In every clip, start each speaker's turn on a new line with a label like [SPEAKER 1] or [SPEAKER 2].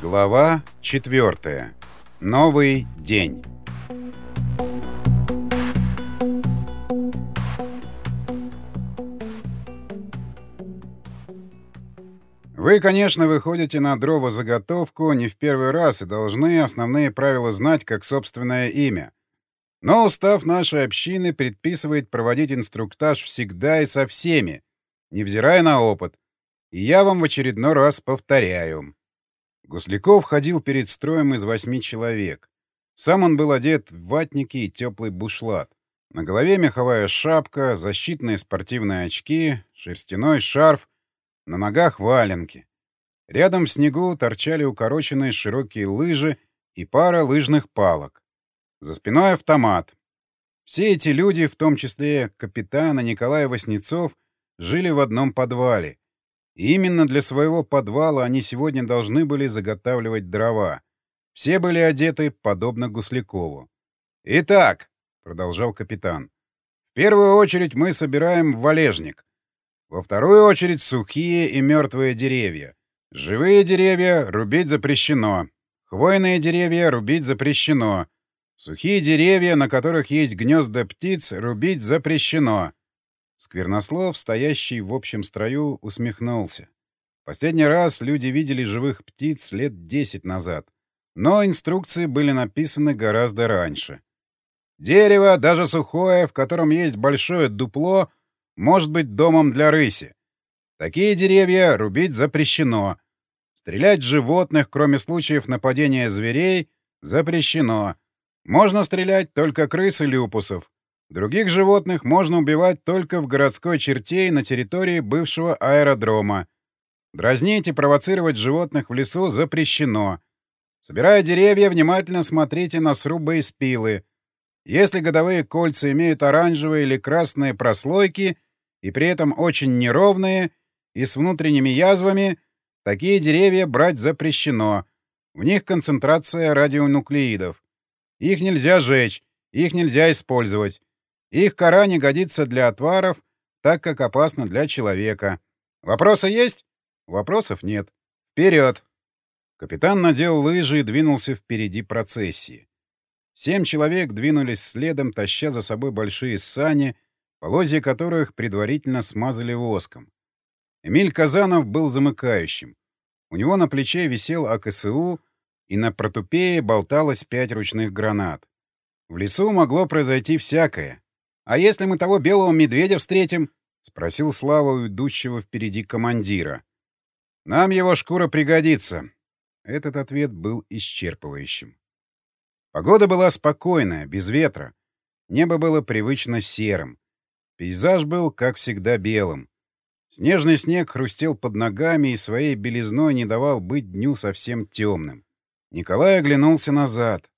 [SPEAKER 1] Глава 4. Новый день. Вы, конечно, выходите на дрова-заготовку не в первый раз и должны основные правила знать как собственное имя. Но устав нашей общины предписывает проводить инструктаж всегда и со всеми, невзирая на опыт. И я вам в очередной раз повторяю. Гусляков ходил перед строем из восьми человек. Сам он был одет в ватники и теплый бушлат. На голове меховая шапка, защитные спортивные очки, шерстяной шарф, на ногах валенки. Рядом в снегу торчали укороченные широкие лыжи и пара лыжных палок. За спиной автомат. Все эти люди, в том числе капитана Николай Васнецов, жили в одном подвале. И именно для своего подвала они сегодня должны были заготавливать дрова. Все были одеты подобно Гуслякову. «Итак», — продолжал капитан, — «в первую очередь мы собираем валежник. Во вторую очередь сухие и мертвые деревья. Живые деревья рубить запрещено. Хвойные деревья рубить запрещено. Сухие деревья, на которых есть гнезда птиц, рубить запрещено. Сквернослов, стоящий в общем строю, усмехнулся. Последний раз люди видели живых птиц лет десять назад. Но инструкции были написаны гораздо раньше. Дерево, даже сухое, в котором есть большое дупло, может быть домом для рыси. Такие деревья рубить запрещено. Стрелять животных, кроме случаев нападения зверей, запрещено. Можно стрелять только крыс и люпусов. Других животных можно убивать только в городской черте и на территории бывшего аэродрома. Дразнить и провоцировать животных в лесу запрещено. Собирая деревья, внимательно смотрите на срубы и спилы. Если годовые кольца имеют оранжевые или красные прослойки и при этом очень неровные и с внутренними язвами, такие деревья брать запрещено. В них концентрация радионуклеидов. Их нельзя жечь, их нельзя использовать. Их кора не годится для отваров, так как опасна для человека. Вопросы есть? Вопросов нет. Вперед! Капитан надел лыжи и двинулся впереди процессии. Семь человек двинулись следом, таща за собой большие сани, полозья которых предварительно смазали воском. Эмиль Казанов был замыкающим. У него на плече висел АКСУ, и на протупее болталось пять ручных гранат. В лесу могло произойти всякое. «А если мы того белого медведя встретим?» — спросил Слава у идущего впереди командира. «Нам его шкура пригодится». Этот ответ был исчерпывающим. Погода была спокойная, без ветра. Небо было привычно серым. Пейзаж был, как всегда, белым. Снежный снег хрустел под ногами и своей белизной не давал быть дню совсем темным. Николай оглянулся назад.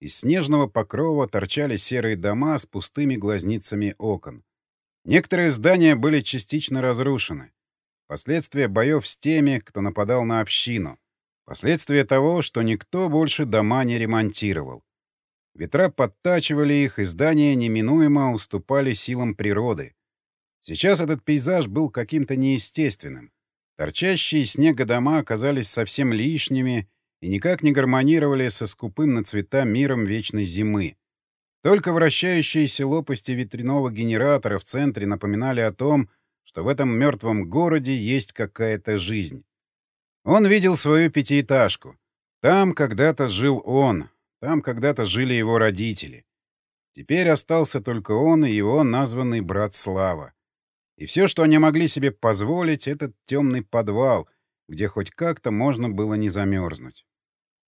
[SPEAKER 1] Из снежного покрова торчали серые дома с пустыми глазницами окон. Некоторые здания были частично разрушены. Последствия боев с теми, кто нападал на общину. Последствия того, что никто больше дома не ремонтировал. Ветра подтачивали их, и здания неминуемо уступали силам природы. Сейчас этот пейзаж был каким-то неестественным. Торчащие снега дома оказались совсем лишними и никак не гармонировали со скупым на цвета миром вечной зимы. Только вращающиеся лопасти ветряного генератора в центре напоминали о том, что в этом мертвом городе есть какая-то жизнь. Он видел свою пятиэтажку. Там когда-то жил он, там когда-то жили его родители. Теперь остался только он и его названный брат Слава. И все, что они могли себе позволить, — этот темный подвал, где хоть как-то можно было не замерзнуть.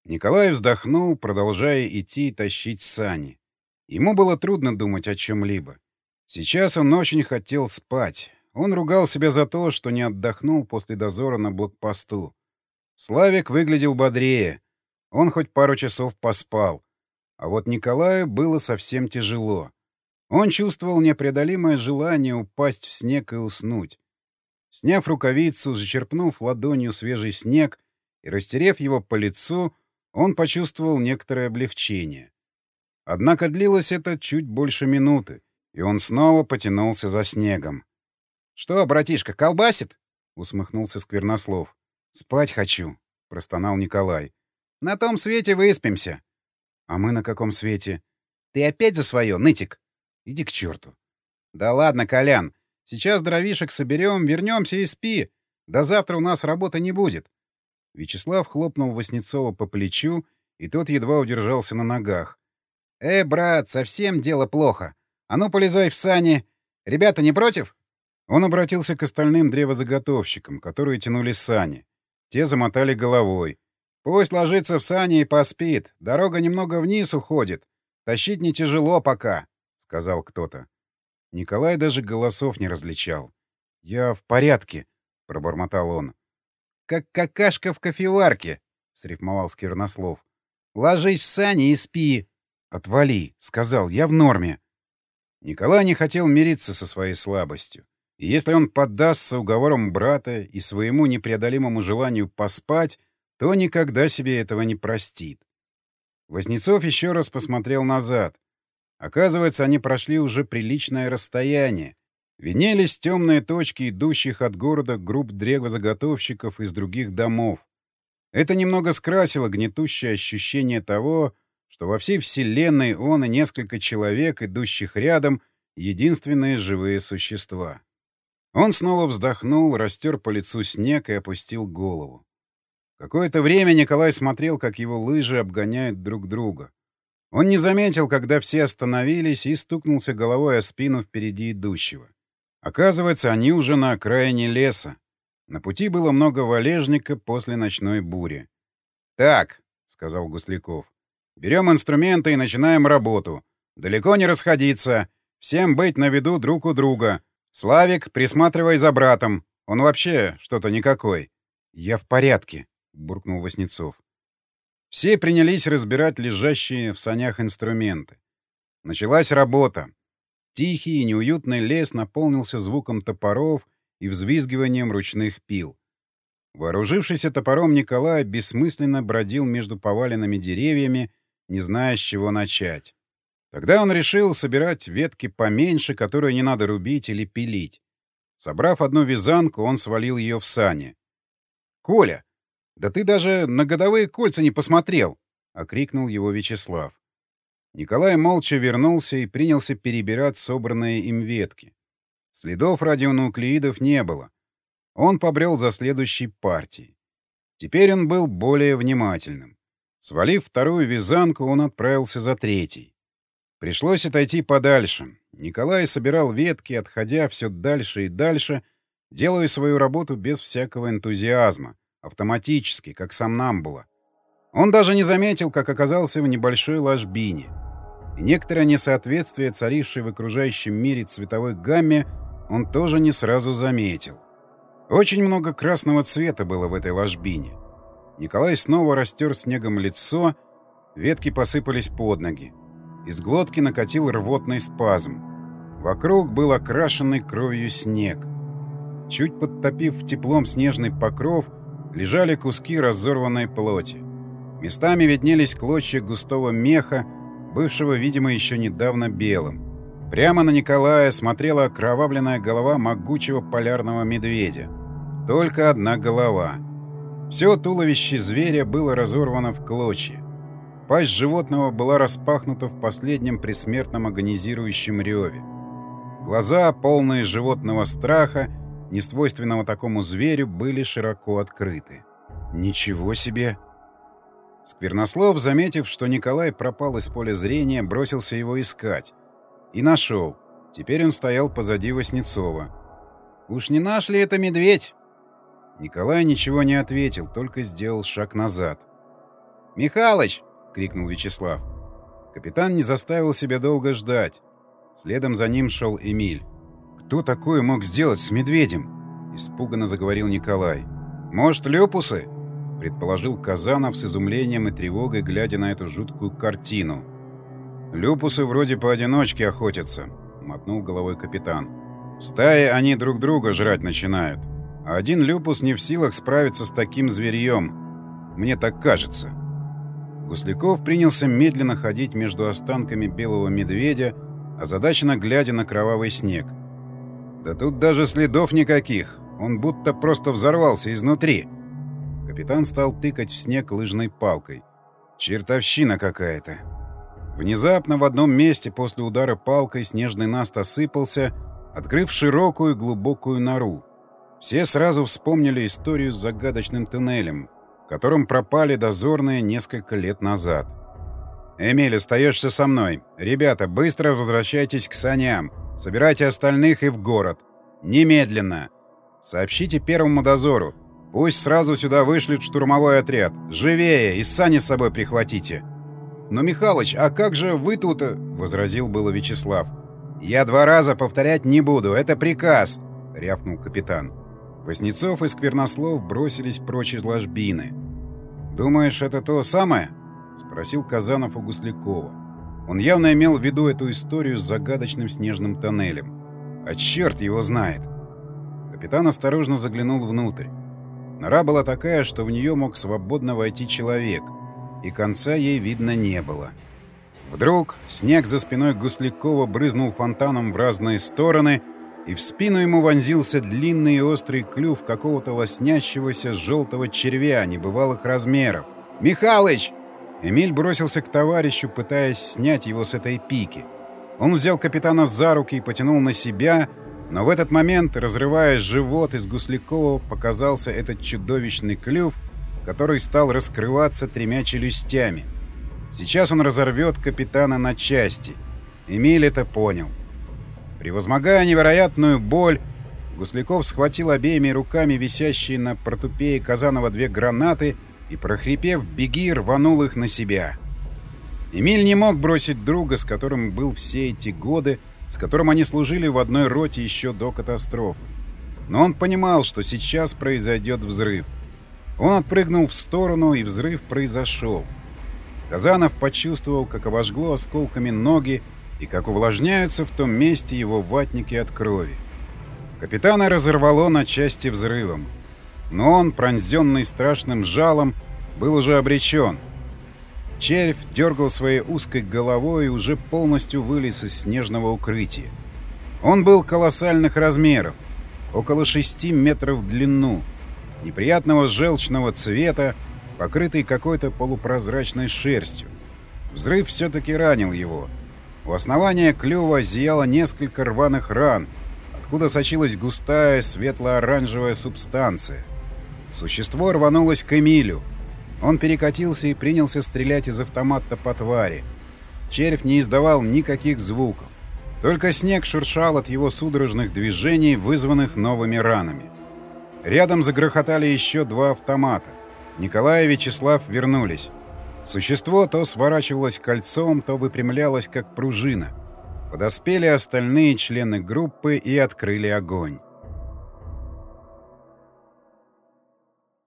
[SPEAKER 1] Николай вздохнул, продолжая идти и тащить сани. Ему было трудно думать о чем-либо. Сейчас он очень хотел спать. Он ругал себя за то, что не отдохнул после дозора на блокпосту. Славик выглядел бодрее. Он хоть пару часов поспал. А вот Николаю было совсем тяжело. Он чувствовал непреодолимое желание упасть в снег и уснуть. Сняв рукавицу, зачерпнув ладонью свежий снег и растерев его по лицу, он почувствовал некоторое облегчение. Однако длилось это чуть больше минуты, и он снова потянулся за снегом. «Что, братишка, колбасит?» — усмехнулся Сквернослов. «Спать хочу», — простонал Николай. На том свете выспимся. А мы на каком свете? Ты опять за свое, нытик? Иди к черту. Да ладно, Колян. Сейчас дровишек соберем, вернемся и спи. До завтра у нас работы не будет. Вячеслав хлопнул Васнецова по плечу, и тот едва удержался на ногах. «Э, брат, совсем дело плохо. А ну, полезай в сани. Ребята не против?» Он обратился к остальным древозаготовщикам, которые тянули сани. Те замотали головой. «Пусть ложится в сани и поспит. Дорога немного вниз уходит. Тащить не тяжело пока», — сказал кто-то. Николай даже голосов не различал. «Я в порядке», — пробормотал он. «Как какашка в кофеварке», — срифмовал Сквернослов. «Ложись в сани и спи». «Отвали», — сказал, — «я в норме». Николай не хотел мириться со своей слабостью. И если он поддастся уговорам брата и своему непреодолимому желанию поспать, то никогда себе этого не простит. Вознецов еще раз посмотрел назад. Оказывается, они прошли уже приличное расстояние. Винелись темные точки идущих от города групп древозаготовщиков из других домов. Это немного скрасило гнетущее ощущение того, что во всей Вселенной он и несколько человек, идущих рядом, единственные живые существа. Он снова вздохнул, растер по лицу снег и опустил голову. Какое-то время Николай смотрел, как его лыжи обгоняют друг друга. Он не заметил, когда все остановились, и стукнулся головой о спину впереди идущего. Оказывается, они уже на окраине леса. На пути было много валежника после ночной бури. «Так», — сказал Гусляков, — «берем инструменты и начинаем работу. Далеко не расходиться. Всем быть на виду друг у друга. «Славик, присматривай за братом. Он вообще что-то никакой». «Я в порядке», — буркнул Васнецов. Все принялись разбирать лежащие в санях инструменты. Началась работа. Тихий и неуютный лес наполнился звуком топоров и взвизгиванием ручных пил. Вооружившийся топором Николай бессмысленно бродил между поваленными деревьями, не зная, с чего начать. Тогда он решил собирать ветки поменьше, которые не надо рубить или пилить. Собрав одну вязанку, он свалил ее в сани. «Коля, да ты даже на годовые кольца не посмотрел!» — окрикнул его Вячеслав. Николай молча вернулся и принялся перебирать собранные им ветки. Следов радионуклеидов не было. Он побрел за следующей партией. Теперь он был более внимательным. Свалив вторую вязанку, он отправился за третьей. Пришлось отойти подальше. Николай собирал ветки, отходя все дальше и дальше, делая свою работу без всякого энтузиазма, автоматически, как сам Намбула. Он даже не заметил, как оказался в небольшой ложбине. И некоторое несоответствие, царившее в окружающем мире цветовой гамме, он тоже не сразу заметил. Очень много красного цвета было в этой ложбине. Николай снова растер снегом лицо, ветки посыпались под ноги. Из глотки накатил рвотный спазм. Вокруг был окрашенный кровью снег. Чуть подтопив теплом снежный покров, лежали куски разорванной плоти. Местами виднелись клочья густого меха, бывшего, видимо, еще недавно белым. Прямо на Николая смотрела окровавленная голова могучего полярного медведя. Только одна голова. Все туловище зверя было разорвано в клочья. Пасть животного была распахнута в последнем присмертном агонизирующем реве. Глаза, полные животного страха, несвойственного такому зверю, были широко открыты. «Ничего себе!» Сквернослов, заметив, что Николай пропал из поля зрения, бросился его искать. И нашел. Теперь он стоял позади Васнецова. «Уж не наш ли это медведь?» Николай ничего не ответил, только сделал шаг назад. «Михалыч, крикнул Вячеслав. Капитан не заставил себя долго ждать. Следом за ним шел Эмиль. «Кто такое мог сделать с медведем?» — испуганно заговорил Николай. «Может, люпусы?» — предположил Казанов с изумлением и тревогой, глядя на эту жуткую картину. «Люпусы вроде поодиночке охотятся», — мотнул головой капитан. «В стае они друг друга жрать начинают. А один люпус не в силах справиться с таким зверьем. Мне так кажется». Гусляков принялся медленно ходить между останками белого медведя, озадаченно глядя на кровавый снег. «Да тут даже следов никаких. Он будто просто взорвался изнутри». Капитан стал тыкать в снег лыжной палкой. Чертовщина какая-то. Внезапно в одном месте после удара палкой снежный наст осыпался, открыв широкую глубокую нору. Все сразу вспомнили историю с загадочным туннелем, в котором пропали дозорные несколько лет назад. «Эмиль, остаешься со мной. Ребята, быстро возвращайтесь к саням. Собирайте остальных и в город. Немедленно. Сообщите первому дозору. Пусть сразу сюда вышлют штурмовой отряд. Живее, и сани с собой прихватите». «Но, Михалыч, а как же вы тут...» — возразил было Вячеслав. «Я два раза повторять не буду, это приказ!» — рявкнул капитан. Воснецов и Сквернослов бросились прочь из ложбины. «Думаешь, это то самое?» — спросил Казанов у Гуслякова. Он явно имел в виду эту историю с загадочным снежным тоннелем. «А черт его знает!» Капитан осторожно заглянул внутрь. Нора была такая, что в нее мог свободно войти человек — и конца ей видно не было. Вдруг снег за спиной Гуслякова брызнул фонтаном в разные стороны, и в спину ему вонзился длинный и острый клюв какого-то лоснящегося желтого червя небывалых размеров. «Михалыч!» Эмиль бросился к товарищу, пытаясь снять его с этой пики. Он взял капитана за руки и потянул на себя, но в этот момент, разрывая живот, из Гуслякова показался этот чудовищный клюв — который стал раскрываться тремя челюстями. Сейчас он разорвет капитана на части. Эмиль это понял. Превозмогая невероятную боль, Гусляков схватил обеими руками висящие на протупее Казанова две гранаты и, прохрипев «беги», рванул их на себя. Эмиль не мог бросить друга, с которым был все эти годы, с которым они служили в одной роте еще до катастрофы. Но он понимал, что сейчас произойдет взрыв. Он отпрыгнул в сторону, и взрыв произошел. Казанов почувствовал, как обожгло осколками ноги и как увлажняются в том месте его ватники от крови. Капитана разорвало на части взрывом. Но он, пронзенный страшным жалом, был уже обречен. Червь дергал своей узкой головой и уже полностью вылез из снежного укрытия. Он был колоссальных размеров, около шести метров в длину — неприятного желчного цвета, покрытый какой-то полупрозрачной шерстью. Взрыв все-таки ранил его. У основания клюва зияло несколько рваных ран, откуда сочилась густая светло-оранжевая субстанция. Существо рванулось к Эмилю. Он перекатился и принялся стрелять из автомата по твари. Червь не издавал никаких звуков. Только снег шуршал от его судорожных движений, вызванных новыми ранами. Рядом загрохотали еще два автомата. Николай и Вячеслав вернулись. Существо то сворачивалось кольцом, то выпрямлялось, как пружина. Подоспели остальные члены группы и открыли огонь.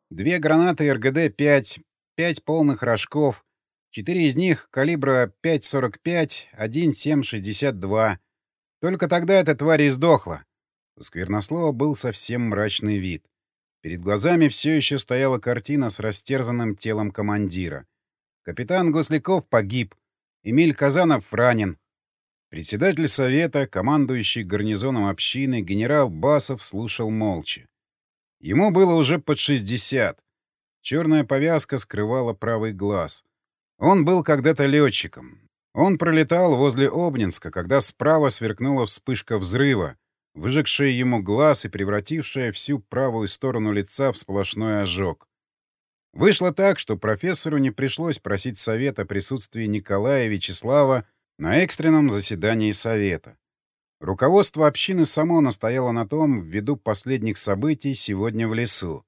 [SPEAKER 1] Две гранаты РГД-5, пять полных рожков, четыре из них калибра 5,45, один 7,62. Только тогда эта тварь и сдохла. У Сквернослова был совсем мрачный вид. Перед глазами все еще стояла картина с растерзанным телом командира. Капитан Госляков погиб. Эмиль Казанов ранен. Председатель совета, командующий гарнизоном общины, генерал Басов слушал молча. Ему было уже под 60. Черная повязка скрывала правый глаз. Он был когда-то летчиком. Он пролетал возле Обнинска, когда справа сверкнула вспышка взрыва, выжегшая ему глаз и превратившая всю правую сторону лица в сплошной ожог. Вышло так, что профессору не пришлось просить совета о присутствии Николая Вячеслава на экстренном заседании совета. Руководство общины само настояло на том ввиду последних событий сегодня в лесу.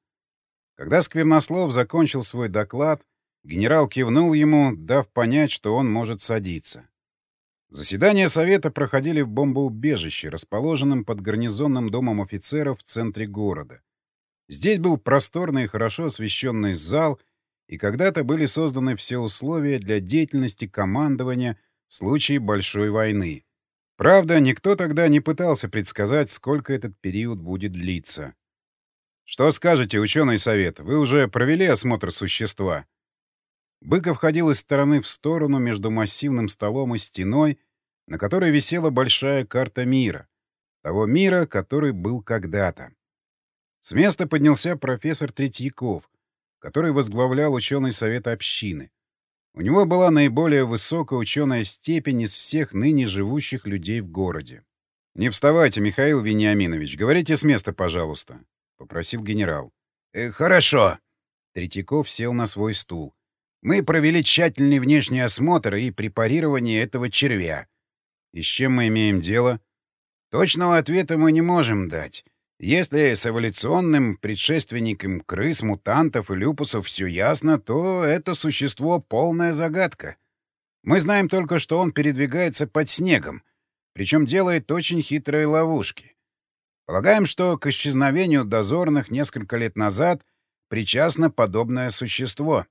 [SPEAKER 1] Когда Сквернослов закончил свой доклад, генерал кивнул ему, дав понять, что он может садиться. Заседания Совета проходили в бомбоубежище, расположенном под гарнизонным домом офицеров в центре города. Здесь был просторный и хорошо освещенный зал, и когда-то были созданы все условия для деятельности командования в случае большой войны. Правда, никто тогда не пытался предсказать, сколько этот период будет длиться. «Что скажете, ученый совет? Вы уже провели осмотр существа?» Быков ходил из стороны в сторону между массивным столом и стеной, на которой висела большая карта мира. Того мира, который был когда-то. С места поднялся профессор Третьяков, который возглавлял ученый совет общины. У него была наиболее высокая ученая степень из всех ныне живущих людей в городе. «Не вставайте, Михаил Вениаминович, говорите с места, пожалуйста», — попросил генерал.
[SPEAKER 2] «Э, «Хорошо».
[SPEAKER 1] Третьяков сел на свой стул. «Мы провели тщательный внешний осмотр и препарирование этого червя. И с чем мы имеем дело?»
[SPEAKER 2] «Точного ответа мы не можем дать. Если с эволюционным предшественником крыс, мутантов и люпусов все ясно, то это существо — полная загадка. Мы знаем только, что он передвигается под снегом, причем делает очень хитрые ловушки. Полагаем, что к исчезновению дозорных несколько лет назад причастно подобное существо.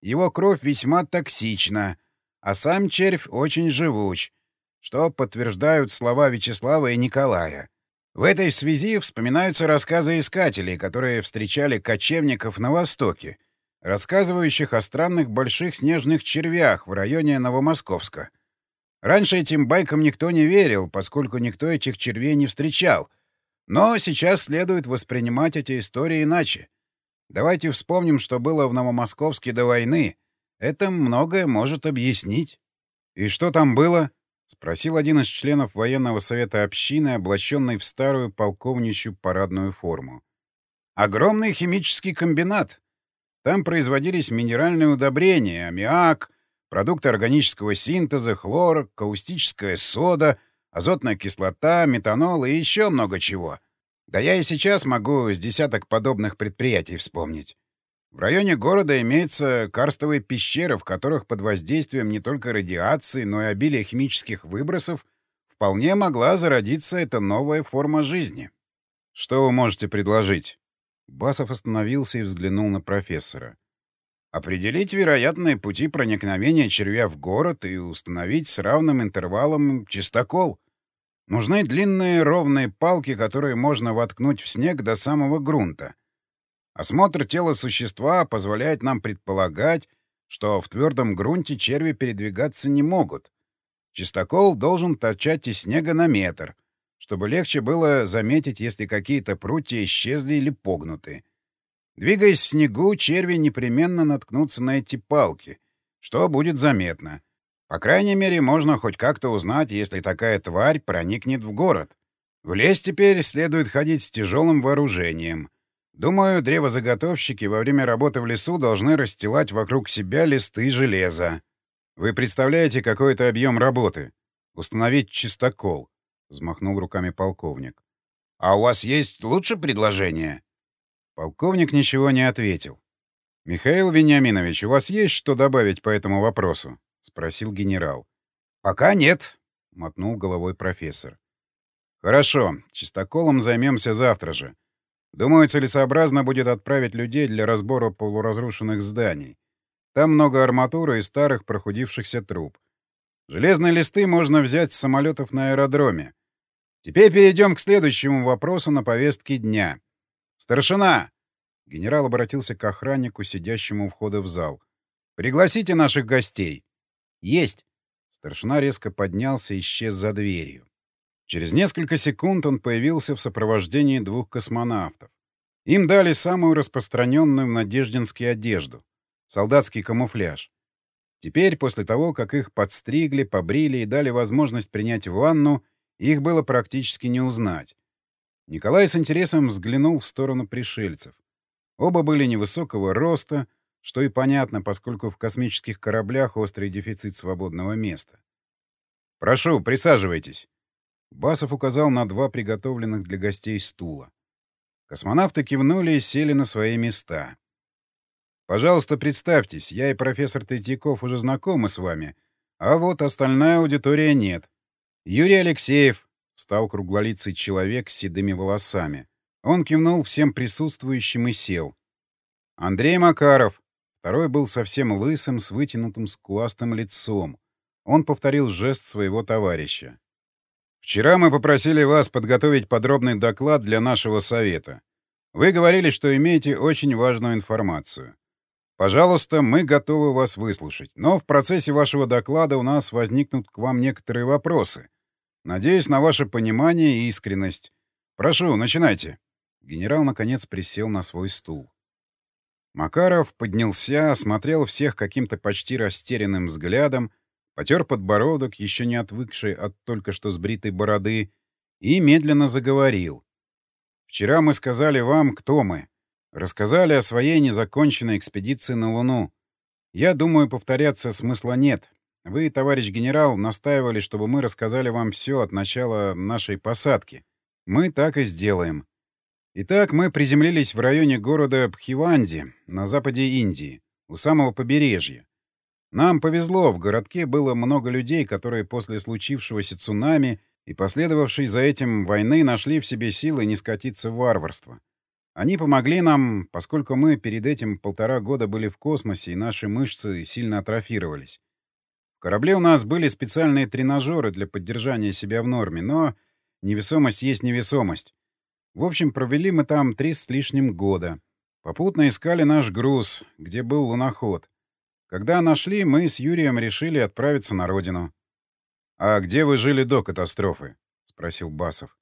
[SPEAKER 2] Его кровь весьма токсична, а сам червь очень живуч, что подтверждают слова Вячеслава и Николая. В этой связи вспоминаются рассказы искателей, которые встречали кочевников на Востоке, рассказывающих о странных больших снежных червях в районе Новомосковска. Раньше этим байкам никто не верил, поскольку никто этих червей не встречал. Но сейчас следует воспринимать эти истории иначе. Давайте вспомним, что было в Новомосковске до войны. Это многое может объяснить.
[SPEAKER 1] И что там было? — спросил один из членов военного совета общины, облаченный в старую полковничью парадную форму.
[SPEAKER 2] «Огромный химический комбинат. Там производились минеральные удобрения, аммиак, продукты органического синтеза, хлор, каустическая сода, азотная кислота, метанол и еще много чего. Да я и сейчас могу с десяток подобных предприятий вспомнить. В районе города имеются карстовые пещеры, в которых под воздействием не только радиации, но и обилия химических выбросов вполне могла зародиться эта новая форма жизни.
[SPEAKER 1] Что вы можете предложить? Басов остановился и взглянул на профессора.
[SPEAKER 2] Определить вероятные пути проникновения червя в город и установить с равным интервалом чистокол. Нужны длинные ровные палки, которые можно воткнуть в снег до самого грунта. Осмотр тела существа позволяет нам предполагать, что в твердом грунте черви передвигаться не могут. Чистокол должен торчать из снега на метр, чтобы легче было заметить, если какие-то прутья исчезли или погнуты. Двигаясь в снегу, черви непременно наткнутся на эти палки, что будет заметно. По крайней мере, можно хоть как-то узнать, если такая тварь проникнет в город. В лес теперь следует ходить с тяжелым вооружением — Думаю, древозаготовщики во время работы в лесу должны расстилать вокруг себя листы железа.
[SPEAKER 1] Вы представляете какой-то объем работы? Установить чистокол, — взмахнул руками полковник.
[SPEAKER 2] — А у вас есть лучше предложение?
[SPEAKER 1] Полковник ничего не ответил. — Михаил Вениаминович, у вас есть что добавить по этому вопросу? — спросил генерал.
[SPEAKER 2] — Пока нет, —
[SPEAKER 1] мотнул головой профессор. — Хорошо, чистоколом займемся завтра же. Думаю, целесообразно будет отправить людей для разбора полуразрушенных зданий. Там много арматуры и старых прохудившихся труб. Железные листы можно взять с самолетов на аэродроме. Теперь перейдем к следующему вопросу на повестке дня. «Старшина!» — генерал обратился к охраннику, сидящему у входа в зал. «Пригласите наших гостей».
[SPEAKER 2] «Есть!»
[SPEAKER 1] Старшина резко поднялся и исчез за дверью. Через несколько секунд он появился в сопровождении двух космонавтов. Им дали самую распространенную в Надеждинске одежду — солдатский камуфляж. Теперь, после того, как их подстригли, побрили и дали возможность принять ванну, их было практически не узнать. Николай с интересом взглянул в сторону пришельцев. Оба были невысокого роста, что и понятно, поскольку в космических кораблях острый дефицит свободного места. «Прошу, присаживайтесь», Басов указал на два приготовленных для гостей стула. Космонавты кивнули и сели на свои места. «Пожалуйста, представьтесь, я и профессор Третьяков уже знакомы с вами, а вот остальная аудитория нет. Юрий Алексеев», — встал круглолицый человек с седыми волосами. Он кивнул всем присутствующим и сел. «Андрей Макаров», Второй был совсем лысым, с вытянутым скуластым лицом. Он повторил жест своего товарища. Вчера мы попросили вас подготовить подробный доклад для нашего совета. Вы говорили, что имеете очень важную информацию. Пожалуйста, мы готовы вас выслушать, но в процессе вашего доклада у нас возникнут к вам некоторые вопросы. Надеюсь на ваше понимание и искренность. Прошу, начинайте. Генерал, наконец, присел на свой стул. Макаров поднялся, осмотрел всех каким-то почти растерянным взглядом, потер подбородок, еще не отвыкший от только что сбритой бороды, и медленно заговорил. «Вчера мы сказали вам, кто мы. Рассказали о своей незаконченной экспедиции на Луну. Я думаю, повторяться смысла нет. Вы, товарищ генерал, настаивали, чтобы мы рассказали вам все от начала нашей посадки. Мы так и сделаем. Итак, мы приземлились в районе города Пхиванди, на западе Индии, у самого побережья. Нам повезло, в городке было много людей, которые после случившегося цунами и последовавшей за этим войны нашли в себе силы не скатиться в варварство. Они помогли нам, поскольку мы перед этим полтора года были в космосе, и наши мышцы сильно атрофировались. В корабле у нас были специальные тренажеры для поддержания себя в норме, но невесомость есть невесомость. В общем, провели мы там три с лишним года. Попутно искали наш груз, где был луноход. Когда нашли, мы с Юрием решили отправиться на родину. — А где вы жили до катастрофы? — спросил Басов.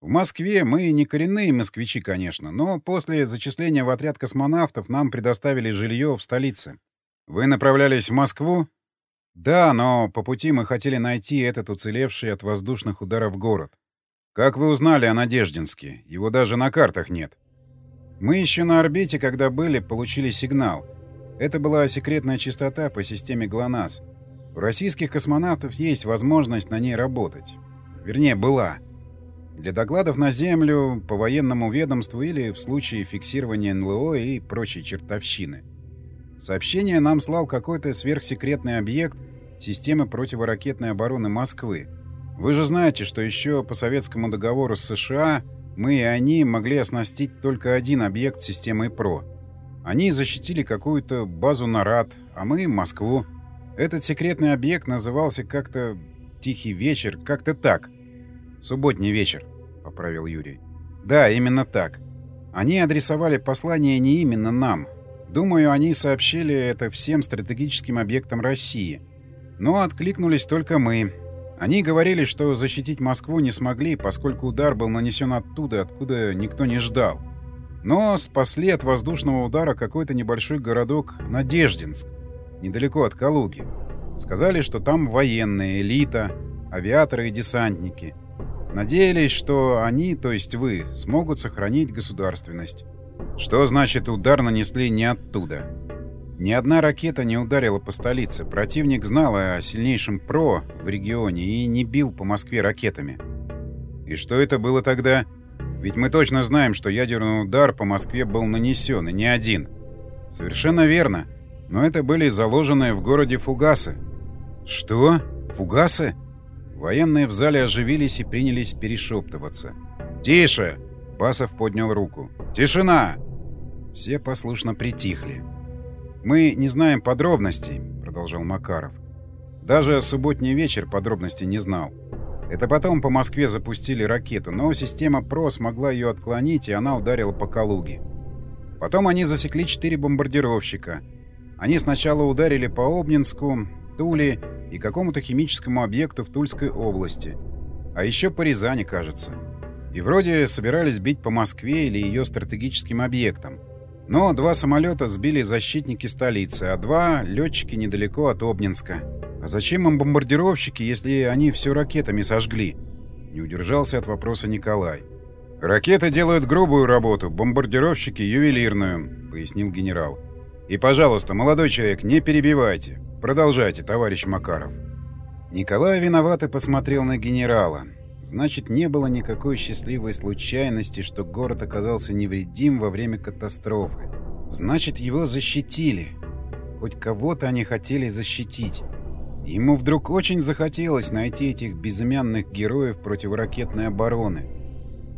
[SPEAKER 1] В Москве мы не коренные москвичи, конечно, но после зачисления в отряд космонавтов нам предоставили жилье в столице. Вы направлялись в Москву? Да, но по пути мы хотели найти этот уцелевший от воздушных ударов город. Как вы узнали о Надеждинске? Его даже на картах нет. Мы еще на орбите, когда были, получили сигнал. Это была секретная частота по системе ГЛОНАСС. У российских космонавтов есть возможность на ней работать. Вернее, была. Для докладов на Землю, по военному ведомству или в случае фиксирования НЛО и прочей чертовщины. Сообщение нам слал какой-то сверхсекретный объект системы противоракетной обороны Москвы. Вы же знаете, что еще по советскому договору с США мы и они могли оснастить только один объект системой ПРО. Они защитили какую-то базу НАРАД, а мы — Москву. Этот секретный объект назывался как-то «Тихий вечер», как-то так. «Субботний вечер», — поправил Юрий. «Да, именно так. Они адресовали послание не именно нам. Думаю, они сообщили это всем стратегическим объектам России. Но откликнулись только мы. Они говорили, что защитить Москву не смогли, поскольку удар был нанесен оттуда, откуда никто не ждал. Но спасли от воздушного удара какой-то небольшой городок Надеждинск, недалеко от Калуги. Сказали, что там военные, элита, авиаторы и десантники — Надеялись, что они, то есть вы, смогут сохранить государственность. Что значит удар нанесли не оттуда? Ни одна ракета не ударила по столице. Противник знал о сильнейшем ПРО в регионе и не бил по Москве ракетами. И что это было тогда? Ведь мы точно знаем, что ядерный удар по Москве был нанесен, и не один. Совершенно верно. Но это были заложенные в городе фугасы. Что? Фугасы? Военные в зале оживились и принялись перешептываться. «Тише!» — Басов поднял руку. «Тишина!» Все послушно притихли. «Мы не знаем подробностей», — продолжал Макаров. «Даже субботний вечер подробностей не знал. Это потом по Москве запустили ракету, но система ПРО смогла ее отклонить, и она ударила по Калуге. Потом они засекли четыре бомбардировщика. Они сначала ударили по Обнинску, Туле и какому-то химическому объекту в Тульской области. А еще по Рязани, кажется. И вроде собирались бить по Москве или ее стратегическим объектам. Но два самолета сбили защитники столицы, а два — летчики недалеко от Обнинска. А зачем им бомбардировщики, если они все ракетами сожгли? Не удержался от вопроса Николай. «Ракеты делают грубую работу, бомбардировщики — ювелирную», — пояснил генерал. «И, пожалуйста, молодой человек, не перебивайте. Продолжайте, товарищ Макаров. Николай виновато посмотрел на генерала. Значит, не было никакой счастливой случайности, что город оказался невредим во время катастрофы. Значит, его защитили. Хоть кого-то они хотели защитить. Ему вдруг очень захотелось найти этих безымянных героев противоракетной обороны.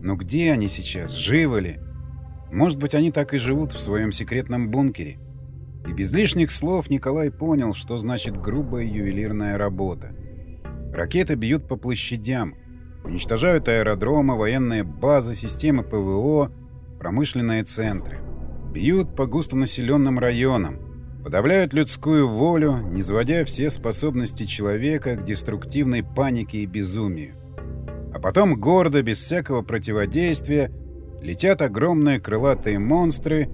[SPEAKER 1] Но где они сейчас? Живы ли? Может быть, они так и живут в своем секретном бункере? И без лишних слов Николай понял, что значит грубая ювелирная работа. Ракеты бьют по площадям, уничтожают аэродромы, военные базы, системы ПВО, промышленные центры. Бьют по густонаселенным районам, подавляют людскую волю, не сводя все способности человека к деструктивной панике и безумию. А потом гордо, без всякого противодействия, летят огромные крылатые монстры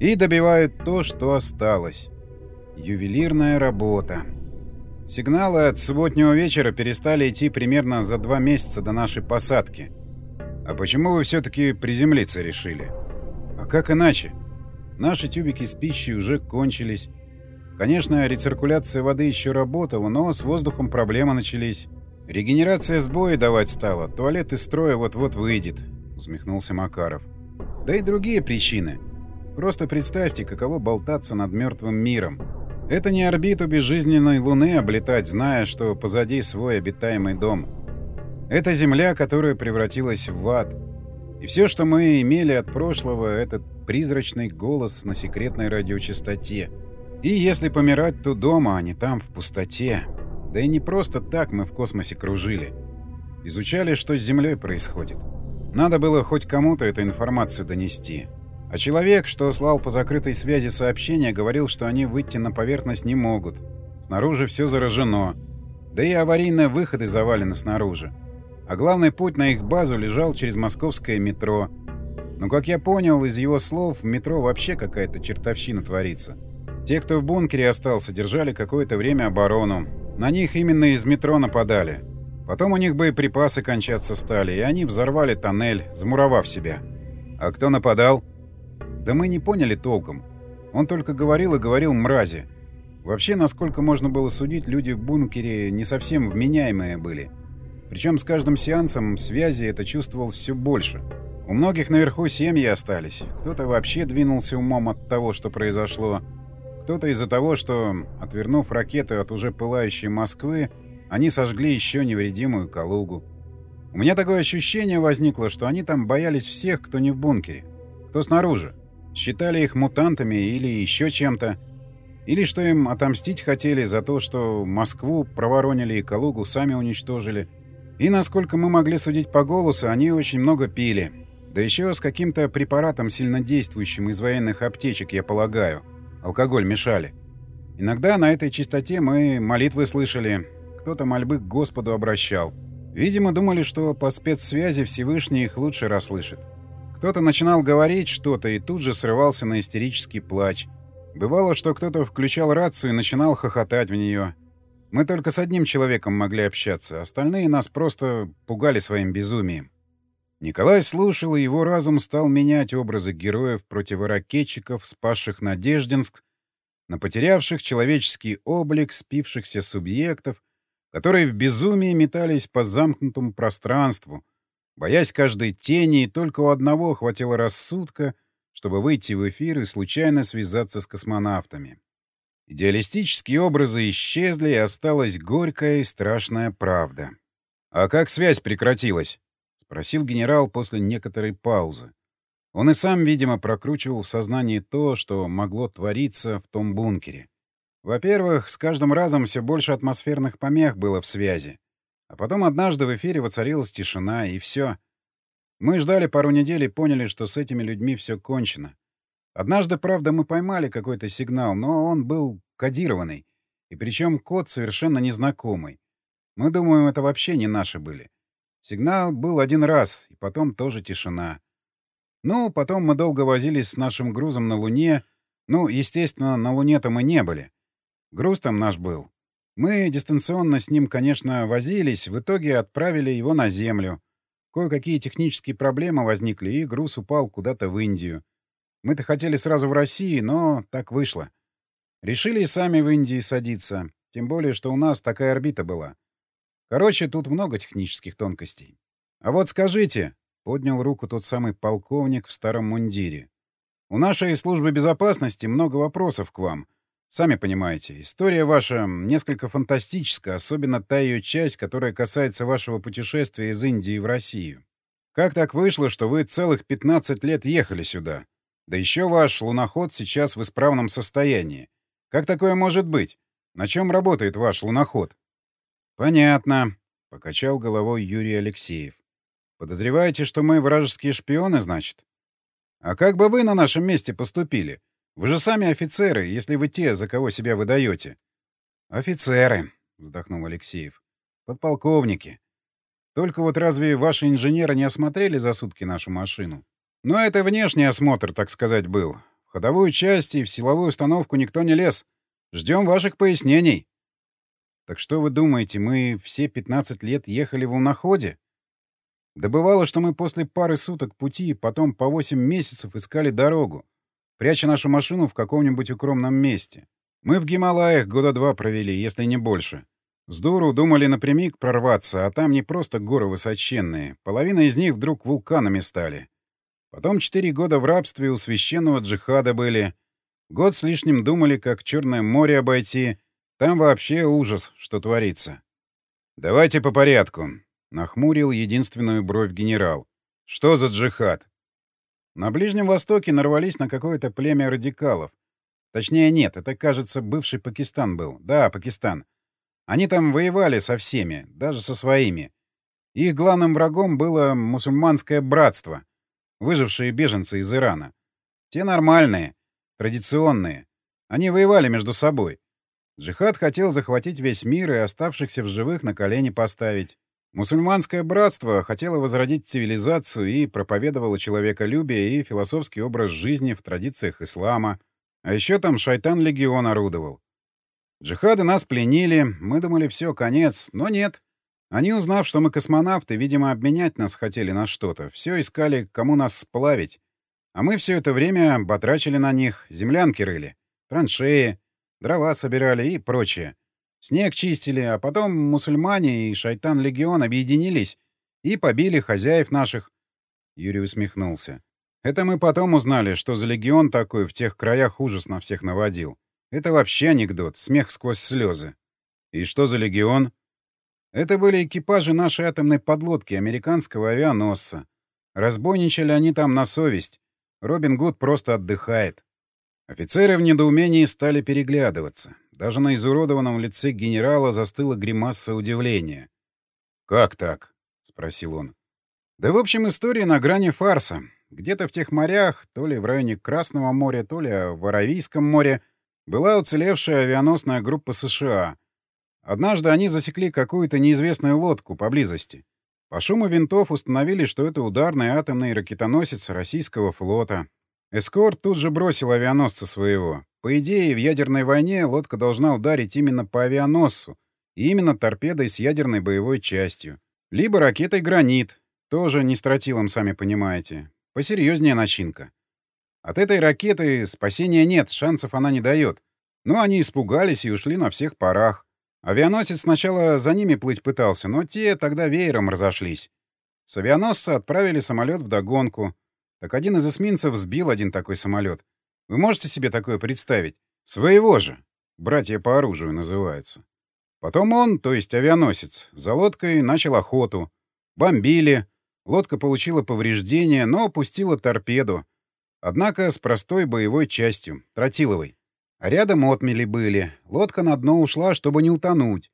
[SPEAKER 1] И добивают то, что осталось. Ювелирная работа. Сигналы от субботнего вечера перестали идти примерно за два месяца до нашей посадки. А почему вы все-таки приземлиться решили? А как иначе? Наши тюбики с пищей уже кончились. Конечно, рециркуляция воды еще работала, но с воздухом проблемы начались. Регенерация сбоя давать стала, туалет из строя вот-вот выйдет, усмехнулся Макаров. Да и другие причины. Просто представьте, каково болтаться над мертвым миром. Это не орбиту безжизненной Луны облетать, зная, что позади свой обитаемый дом. Это Земля, которая превратилась в ад. И все, что мы имели от прошлого, этот призрачный голос на секретной радиочастоте. И если помирать, то дома, а не там, в пустоте. Да и не просто так мы в космосе кружили. Изучали, что с Землей происходит. Надо было хоть кому-то эту информацию донести. А человек, что слал по закрытой связи сообщения, говорил, что они выйти на поверхность не могут. Снаружи все заражено. Да и аварийные выходы завалены снаружи. А главный путь на их базу лежал через московское метро. Но, как я понял из его слов, в метро вообще какая-то чертовщина творится. Те, кто в бункере остался, держали какое-то время оборону. На них именно из метро нападали. Потом у них боеприпасы кончаться стали, и они взорвали тоннель, замуровав себя. А кто нападал? Да мы не поняли толком. Он только говорил и говорил мрази. Вообще, насколько можно было судить, люди в бункере не совсем вменяемые были. Причем с каждым сеансом связи это чувствовал все больше. У многих наверху семьи остались. Кто-то вообще двинулся умом от того, что произошло. Кто-то из-за того, что, отвернув ракеты от уже пылающей Москвы, они сожгли еще невредимую Калугу. У меня такое ощущение возникло, что они там боялись всех, кто не в бункере. Кто снаружи. Считали их мутантами или еще чем-то. Или что им отомстить хотели за то, что Москву проворонили и Калугу сами уничтожили. И, насколько мы могли судить по голосу, они очень много пили. Да еще с каким-то препаратом сильнодействующим из военных аптечек, я полагаю. Алкоголь мешали. Иногда на этой чистоте мы молитвы слышали. Кто-то мольбы к Господу обращал. Видимо, думали, что по спецсвязи Всевышний их лучше расслышит. Кто-то начинал говорить что-то и тут же срывался на истерический плач. Бывало, что кто-то включал рацию и начинал хохотать в нее. Мы только с одним человеком могли общаться, остальные нас просто пугали своим безумием. Николай слушал, и его разум стал менять образы героев противоракетчиков, спасших Надеждинск, на потерявших человеческий облик спившихся субъектов, которые в безумии метались по замкнутому пространству, боясь каждой тени, и только у одного хватило рассудка, чтобы выйти в эфир и случайно связаться с космонавтами. Идеалистические образы исчезли, и осталась горькая и страшная правда. «А как связь прекратилась?» — спросил генерал после некоторой паузы. Он и сам, видимо, прокручивал в сознании то, что могло твориться в том бункере. Во-первых, с каждым разом все больше атмосферных помех было в связи. А потом однажды в эфире воцарилась тишина, и все. Мы ждали пару недель и поняли, что с этими людьми все кончено. Однажды, правда, мы поймали какой-то сигнал, но он был кодированный. И причем код совершенно незнакомый. Мы думаем, это вообще не наши были. Сигнал был один раз, и потом тоже тишина. Ну, потом мы долго возились с нашим грузом на Луне. Ну, естественно, на Луне-то мы не были. Груз там наш был. Мы дистанционно с ним, конечно, возились, в итоге отправили его на Землю. Кое-какие технические проблемы возникли, и груз упал куда-то в Индию. Мы-то хотели сразу в Россию, но так вышло. Решили и сами в Индии садиться, тем более, что у нас такая орбита была. Короче, тут много технических тонкостей. А вот скажите, — поднял руку тот самый полковник в старом мундире, — у нашей службы безопасности много вопросов к вам — Сами понимаете, история ваша несколько фантастическая, особенно та ее часть, которая касается вашего путешествия из Индии в Россию. Как так вышло, что вы целых 15 лет ехали сюда? Да еще ваш луноход сейчас в исправном состоянии. Как такое может быть? На чем работает ваш луноход? Понятно, — покачал головой Юрий Алексеев. Подозреваете, что мы вражеские шпионы, значит? А как бы вы на нашем месте поступили? Вы же сами офицеры, если вы те, за кого себя выдаете. Офицеры, вздохнул Алексеев. Подполковники. Только вот разве ваши инженеры не осмотрели за сутки нашу машину? Но это внешний осмотр, так сказать, был. В ходовую часть и в силовую установку никто не лез. Ждем ваших пояснений. Так что вы думаете, мы все 15 лет ехали в луноходе? Да бывало, что мы после пары суток пути потом по 8 месяцев искали дорогу, пряча нашу машину в каком-нибудь укромном месте. Мы в Гималаях года два провели, если не больше. С дуру думали напрямик прорваться, а там не просто горы высоченные. Половина из них вдруг вулканами стали. Потом четыре года в рабстве у священного джихада были. Год с лишним думали, как Черное море обойти. Там вообще ужас, что творится. «Давайте по порядку», — нахмурил единственную бровь генерал. «Что за джихад?» На Ближнем Востоке нарвались на какое-то племя радикалов. Точнее, нет, это, кажется, бывший Пакистан был. Да, Пакистан. Они там воевали со всеми, даже со своими. Их главным врагом было мусульманское братство, выжившие беженцы из Ирана. Те нормальные, традиционные. Они воевали между собой. Джихад хотел захватить весь мир и оставшихся в живых на колени поставить. Мусульманское братство хотело возродить цивилизацию и проповедовало человеколюбие и философский образ жизни в традициях ислама. А еще там шайтан-легион орудовал. Джихады нас пленили, мы думали, все, конец, но нет. Они, узнав, что мы космонавты, видимо, обменять нас хотели на что-то, все искали, кому нас сплавить. А мы все это время батрачили на них, землянки рыли, траншеи, дрова собирали и прочее. Снег чистили, а потом мусульмане и шайтан-легион объединились и побили хозяев наших. Юрий усмехнулся. Это мы потом узнали, что за легион такой в тех краях ужас на всех наводил. Это вообще анекдот, смех сквозь слезы. И что за легион? Это были экипажи нашей атомной подлодки, американского авианосца. Разбойничали они там на совесть. Робин Гуд просто отдыхает. Офицеры в недоумении стали переглядываться. Даже на изуродованном лице генерала застыла гримаса удивления. «Как так?» — спросил он. «Да, в общем, история на грани фарса. Где-то в тех морях, то ли в районе Красного моря, то ли в Аравийском море, была уцелевшая авианосная группа США. Однажды они засекли какую-то неизвестную лодку поблизости. По шуму винтов установили, что это ударный атомный ракетоносец российского флота. Эскорт тут же бросил авианосца своего. По идее, в ядерной войне лодка должна ударить именно по авианосцу, именно торпедой с ядерной боевой частью. Либо ракетой «Гранит», тоже не с тротилом, сами понимаете. Посерьезнее начинка. От этой ракеты спасения нет, шансов она не дает. Но они испугались и ушли на всех парах. Авианосец сначала за ними плыть пытался, но те тогда веером разошлись. С авианосца отправили самолет в догонку. Так один из эсминцев сбил один такой самолет. Вы можете себе такое представить? Своего же. Братья по оружию называется. Потом он, то есть авианосец, за лодкой начал охоту. Бомбили. Лодка получила повреждения, но опустила торпеду. Однако с простой боевой частью, тротиловой. А рядом отмели были. Лодка на дно ушла, чтобы не утонуть.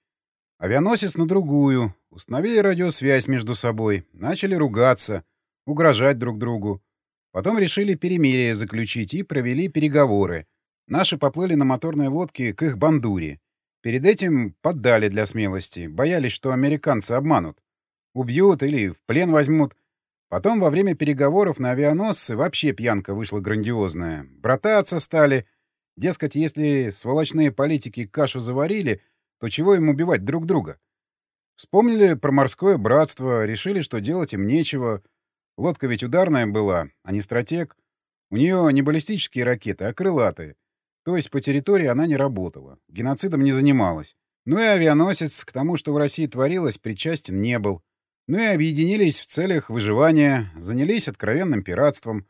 [SPEAKER 1] Авианосец на другую. Установили радиосвязь между собой. Начали ругаться, угрожать друг другу. Потом решили перемирие заключить и провели переговоры. Наши поплыли на моторной лодке к их бандуре. Перед этим поддали для смелости. Боялись, что американцы обманут. Убьют или в плен возьмут. Потом во время переговоров на авианосце вообще пьянка вышла грандиозная. Брататься стали. Дескать, если сволочные политики кашу заварили, то чего им убивать друг друга? Вспомнили про морское братство, решили, что делать им нечего. Лодка ведь ударная была, а не стратег. У нее не баллистические ракеты, а крылатые. То есть по территории она не работала, геноцидом не занималась. Ну и авианосец к тому, что в России творилось, причастен не был. Ну и объединились в целях выживания, занялись откровенным пиратством,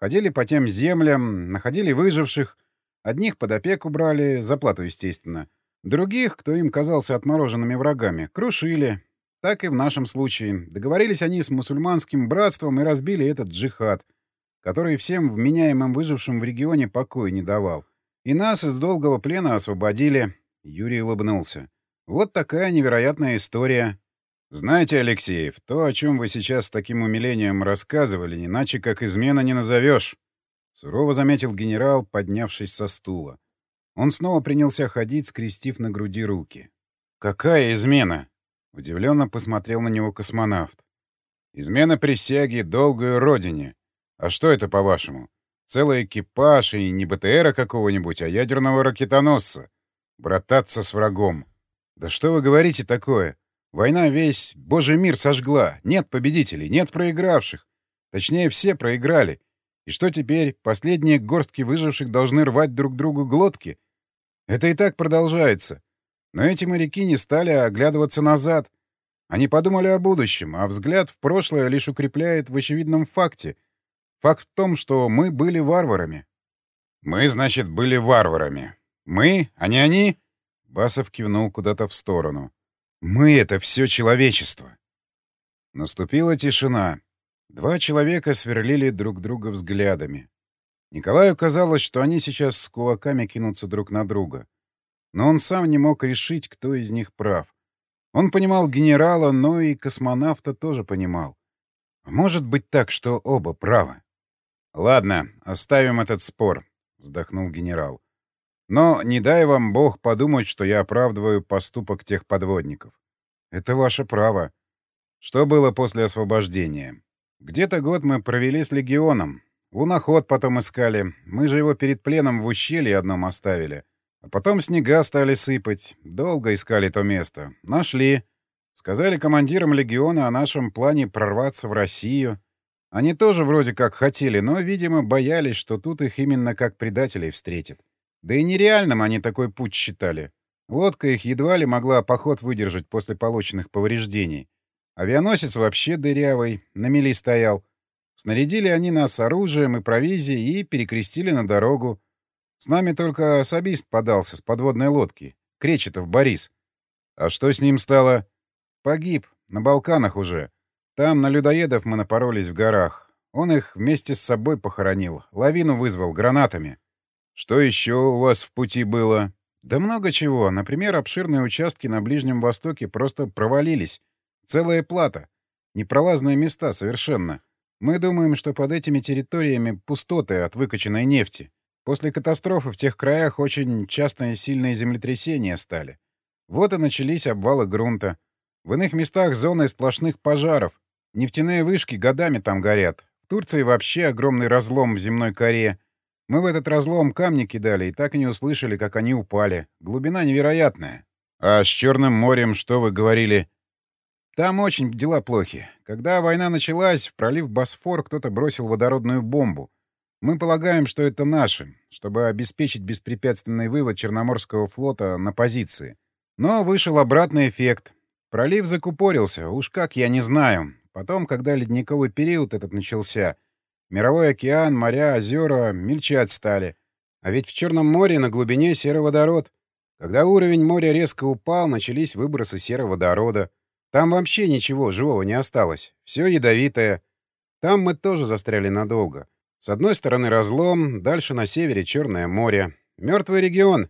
[SPEAKER 1] ходили по тем землям, находили выживших, одних под опеку брали, за плату, естественно, других, кто им казался отмороженными врагами, крушили. Так и в нашем случае. Договорились они с мусульманским братством и разбили этот джихад, который всем вменяемым выжившим в регионе покоя не давал. И нас из долгого плена освободили. Юрий улыбнулся. Вот такая невероятная история. «Знаете, Алексеев, то, о чем вы сейчас с таким умилением рассказывали, иначе как измена не назовешь», — сурово заметил генерал, поднявшись со стула. Он снова принялся ходить, скрестив на груди руки. «Какая измена?» — удивленно посмотрел на него космонавт. «Измена присяги долгой родине. А что это, по-вашему? Целый экипаж и не БТРа какого-нибудь, а ядерного ракетоносца. Брататься с врагом. Да что вы говорите такое? Война весь божий мир сожгла. Нет победителей, нет проигравших. Точнее, все проиграли. И что теперь? Последние горстки выживших должны рвать друг другу глотки? Это и так продолжается. Но эти моряки не стали оглядываться назад. Они подумали о будущем, а взгляд в прошлое лишь укрепляет в очевидном факте. Факт в том, что мы были варварами. «Мы, значит, были варварами. Мы, а не они?» Басов кивнул куда-то в сторону. «Мы — это все человечество». Наступила тишина. Два человека сверлили друг друга взглядами. Николаю казалось, что они сейчас с кулаками кинутся друг на друга. Но он сам не мог решить, кто из них прав. Он понимал генерала, но и космонавта тоже понимал. Может быть так, что оба правы. «Ладно, оставим этот спор», — вздохнул генерал. «Но не дай вам Бог подумать, что я оправдываю поступок тех подводников. Это ваше право. Что было после освобождения? Где-то год мы провели с легионом. Луноход потом искали. Мы же его перед пленом в ущелье одном оставили. А потом снега стали сыпать. Долго искали то место. Нашли. Сказали командирам легиона о нашем плане прорваться в Россию. Они тоже вроде как хотели, но, видимо, боялись, что тут их именно как предателей встретят. Да и нереальным они такой путь считали. Лодка их едва ли могла поход выдержать после полученных повреждений. Авианосец вообще дырявый, на мели стоял. Снарядили они нас оружием и провизией и перекрестили на дорогу. С нами только особист подался с подводной лодки. Кречетов Борис. А что с ним стало? Погиб. На Балканах уже. Там на людоедов мы напоролись в горах. Он их вместе с собой похоронил. Лавину вызвал гранатами. Что еще у вас в пути было? Да много чего. Например, обширные участки на Ближнем Востоке просто провалились. Целая плата. Непролазные места совершенно. Мы думаем, что под этими территориями пустоты от выкачанной нефти. После катастрофы в тех краях очень частые сильные землетрясения стали. Вот и начались обвалы грунта. В иных местах зоны сплошных пожаров. Нефтяные вышки годами там горят. В Турции вообще огромный разлом в земной коре. Мы в этот разлом камни кидали и так и не услышали, как они упали. Глубина невероятная. А с Черным морем что вы говорили? Там очень дела плохи. Когда война началась, в пролив Босфор кто-то бросил водородную бомбу. Мы полагаем, что это наши, чтобы обеспечить беспрепятственный вывод Черноморского флота на позиции. Но вышел обратный эффект. Пролив закупорился, уж как, я не знаю. Потом, когда ледниковый период этот начался, мировой океан, моря, озера мельчать стали. А ведь в Черном море на глубине сероводород. Когда уровень моря резко упал, начались выбросы сероводорода. Там вообще ничего живого не осталось. Все ядовитое. Там мы тоже застряли надолго. С одной стороны разлом, дальше на севере Черное море. Мертвый регион.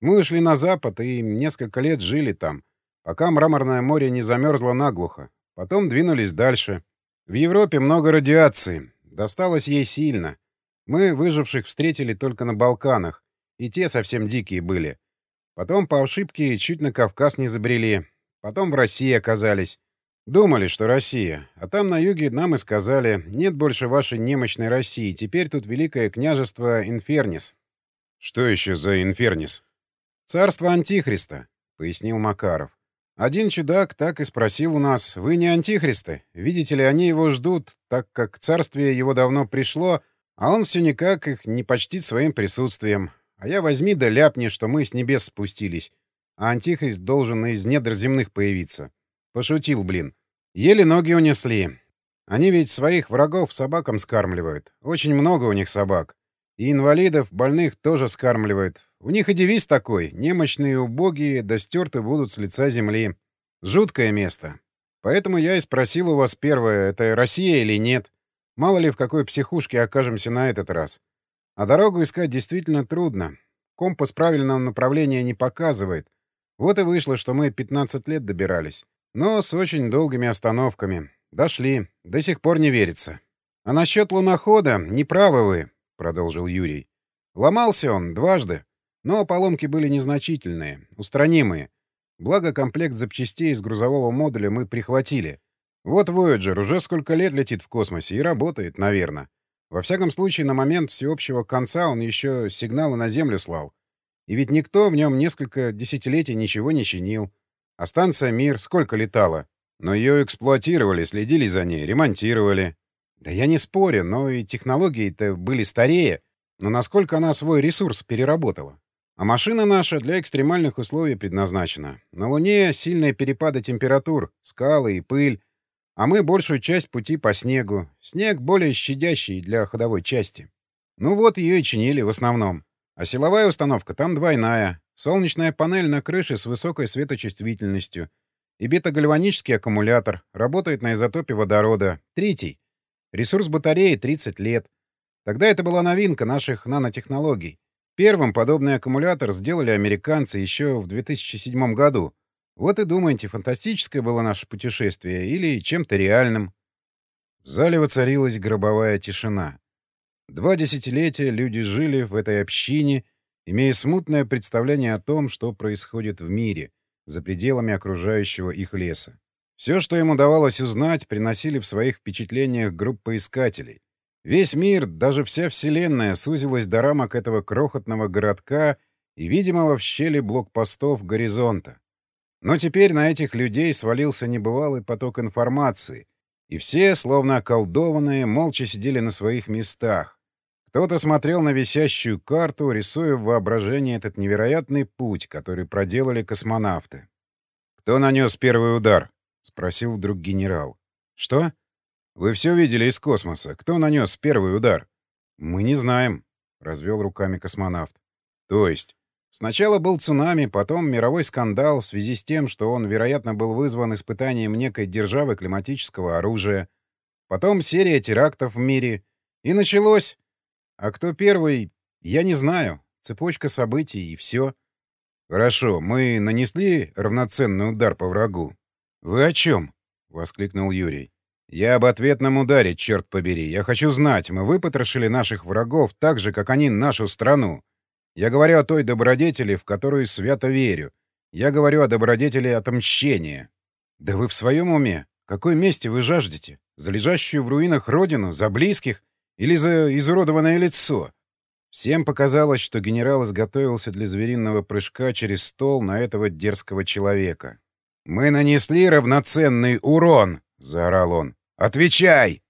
[SPEAKER 1] Мы ушли на запад и несколько лет жили там, пока Мраморное море не замерзло наглухо. Потом двинулись дальше. В Европе много радиации. Досталось ей сильно. Мы, выживших, встретили только на Балканах. И те совсем дикие были. Потом по ошибке чуть на Кавказ не забрели. Потом в России оказались. Думали, что Россия. А там на юге нам и сказали, нет больше вашей немощной России, теперь тут Великое княжество Инфернис. Что еще за Инфернис? Царство Антихриста, пояснил Макаров. Один чудак так и спросил у нас, вы не Антихристы? Видите ли, они его ждут, так как царствие его давно пришло, а он все никак их не почтит своим присутствием. А я возьми да ляпни, что мы с небес спустились, а Антихрист должен из недр земных появиться. Пошутил, блин. Еле ноги унесли. Они ведь своих врагов собакам скармливают. Очень много у них собак. И инвалидов, больных тоже скармливают. У них и девиз такой. Немощные убогие, да стерты будут с лица земли. Жуткое место. Поэтому я и спросил у вас первое, это Россия или нет. Мало ли в какой психушке окажемся на этот раз. А дорогу искать действительно трудно. Компас правильного направления не показывает. Вот и вышло, что мы 15 лет добирались. Но с очень долгими остановками. Дошли. До сих пор не верится. А насчет лунохода, неправы вы, — продолжил Юрий. Ломался он дважды. Но поломки были незначительные, устранимые. Благо, комплект запчастей из грузового модуля мы прихватили. Вот Voyager уже сколько лет летит в космосе и работает, наверное. Во всяком случае, на момент всеобщего конца он еще сигналы на Землю слал. И ведь никто в нем несколько десятилетий ничего не чинил. А станция «Мир» сколько летала? Но ее эксплуатировали, следили за ней, ремонтировали. Да я не спорю, но и технологии-то были старее. Но насколько она свой ресурс переработала? А машина наша для экстремальных условий предназначена. На Луне сильные перепады температур, скалы и пыль. А мы большую часть пути по снегу. Снег более щадящий для ходовой части. Ну вот ее и чинили в основном. А силовая установка там двойная. Солнечная панель на крыше с высокой светочувствительностью. И бета-гальванический аккумулятор. Работает на изотопе водорода. Третий. Ресурс батареи 30 лет. Тогда это была новинка наших нанотехнологий. Первым подобный аккумулятор сделали американцы еще в 2007 году. Вот и думаете, фантастическое было наше путешествие или чем-то реальным. В зале воцарилась гробовая тишина. Два десятилетия люди жили в этой общине, имея смутное представление о том, что происходит в мире, за пределами окружающего их леса. Все, что им удавалось узнать, приносили в своих впечатлениях группы искателей. Весь мир, даже вся Вселенная, сузилась до рамок этого крохотного городка и видимого в щели блокпостов горизонта. Но теперь на этих людей свалился небывалый поток информации, и все, словно околдованные, молча сидели на своих местах, кто-то смотрел на висящую карту, рисуя в воображении этот невероятный путь, который проделали космонавты. «Кто нанес первый удар?» — спросил вдруг генерал. «Что? Вы все видели из космоса. Кто нанес первый удар?» «Мы не знаем», — развел руками космонавт. «То есть?» Сначала был цунами, потом мировой скандал в связи с тем, что он, вероятно, был вызван испытанием некой державы климатического оружия. Потом серия терактов в мире. И началось а кто первый, я не знаю. Цепочка событий и все. Хорошо, мы нанесли равноценный удар по врагу. Вы о чем? воскликнул Юрий. Я об ответном ударе, черт побери. Я хочу знать, мы выпотрошили наших врагов так же, как они нашу страну. Я говорю о той добродетели, в которую свято верю. Я говорю о добродетели отмщения. Да вы в своем уме? Какой мести вы жаждете? За лежащую в руинах родину? За близких? Или за изуродованное лицо? Всем показалось, что генерал изготовился для звериного прыжка через стол на этого дерзкого человека. «Мы нанесли равноценный урон!» — заорал он. «Отвечай!»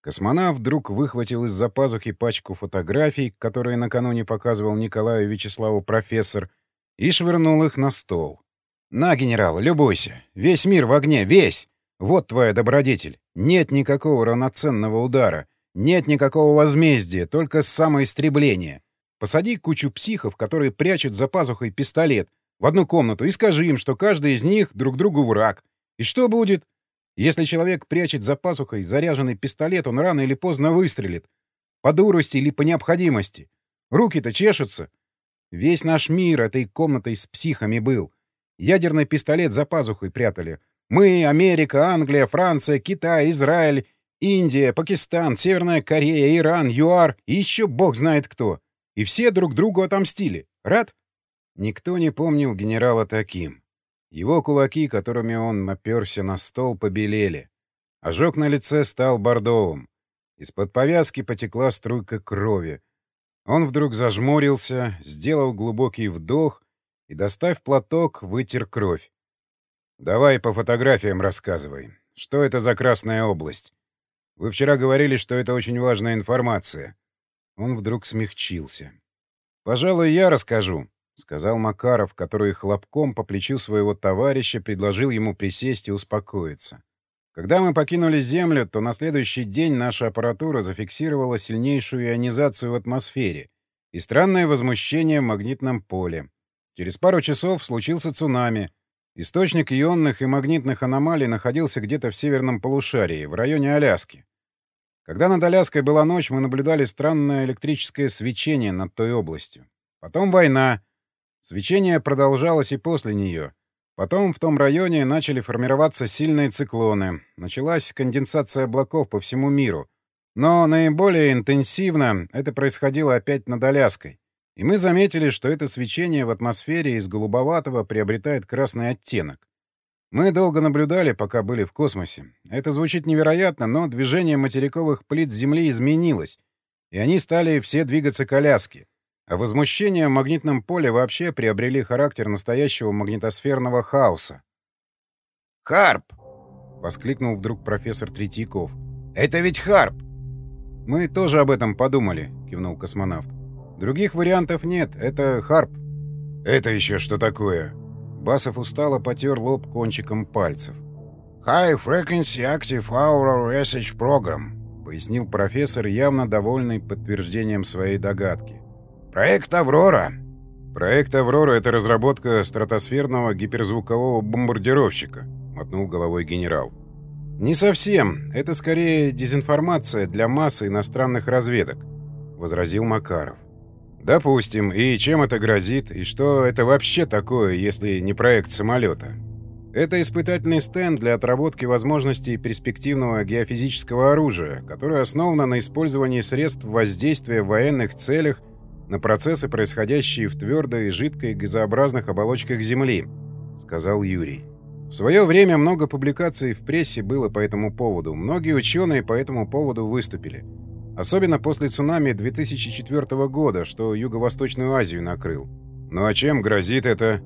[SPEAKER 1] Космонавт вдруг выхватил из-за пазухи пачку фотографий, которые накануне показывал Николаю Вячеславу профессор, и швырнул их на стол. «На, генерал, любуйся. Весь мир в огне, весь! Вот твоя добродетель. Нет никакого равноценного удара. Нет никакого возмездия, только самоистребление. Посади кучу психов, которые прячут за пазухой пистолет, в одну комнату и скажи им, что каждый из них друг другу враг. И что будет? Если человек прячет за пазухой заряженный пистолет, он рано или поздно выстрелит. По дурости или по необходимости. Руки-то чешутся. Весь наш мир этой комнатой с психами был. Ядерный пистолет за пазухой прятали. Мы, Америка, Англия, Франция, Китай, Израиль Индия, Пакистан, Северная Корея, Иран, ЮАР и еще бог знает кто. И все друг другу отомстили. Рад? Никто не помнил генерала таким. Его кулаки, которыми он оперся на стол, побелели. Ожог на лице стал бордовым. Из-под повязки потекла струйка крови. Он вдруг зажмурился, сделал глубокий вдох и, достав платок, вытер кровь. «Давай по фотографиям рассказывай. Что это за Красная область?» Вы вчера говорили, что это очень важная информация. Он вдруг смягчился. Пожалуй, я расскажу, сказал Макаров, который хлопком по плечу своего товарища предложил ему присесть и успокоиться. Когда мы покинули Землю, то на следующий день наша аппаратура зафиксировала сильнейшую ионизацию в атмосфере и странное возмущение в магнитном поле. Через пару часов случился цунами. Источник ионных и магнитных аномалий находился где-то в северном полушарии, в районе Аляски. Когда над Аляской была ночь, мы наблюдали странное электрическое свечение над той областью. Потом война. Свечение продолжалось и после нее. Потом в том районе начали формироваться сильные циклоны. Началась конденсация облаков по всему миру. Но наиболее интенсивно это происходило опять над Аляской. И мы заметили, что это свечение в атмосфере из голубоватого приобретает красный оттенок. Мы долго наблюдали, пока были в космосе. Это звучит невероятно, но движение материковых плит Земли изменилось, и они стали все двигаться коляски. А возмущения в магнитном поле вообще приобрели характер настоящего магнитосферного хаоса.
[SPEAKER 2] «Харп!»
[SPEAKER 1] — воскликнул вдруг профессор Третьяков.
[SPEAKER 2] «Это ведь Харп!»
[SPEAKER 1] «Мы тоже об этом подумали», — кивнул космонавт. «Других вариантов нет. Это Харп».
[SPEAKER 2] «Это еще что такое?»
[SPEAKER 1] Басов устало потер лоб кончиком пальцев.
[SPEAKER 2] «High Frequency Active Auroral Research Program», —
[SPEAKER 1] пояснил профессор, явно довольный подтверждением своей догадки.
[SPEAKER 2] «Проект «Аврора».
[SPEAKER 1] «Проект «Аврора» — это разработка стратосферного гиперзвукового бомбардировщика», — мотнул головой генерал. «Не совсем. Это скорее дезинформация для массы иностранных разведок», — возразил Макаров. «Допустим. И чем это грозит? И что это вообще такое, если не проект самолета?» Это испытательный стенд для отработки возможностей перспективного геофизического оружия, которое основано на использовании средств воздействия в военных целях на процессы, происходящие в твердой жидкой газообразных оболочках Земли, — сказал Юрий. В свое время много публикаций в прессе было по этому поводу. Многие ученые по этому поводу выступили. Особенно после цунами 2004 года, что Юго-Восточную Азию накрыл. Ну а чем грозит это?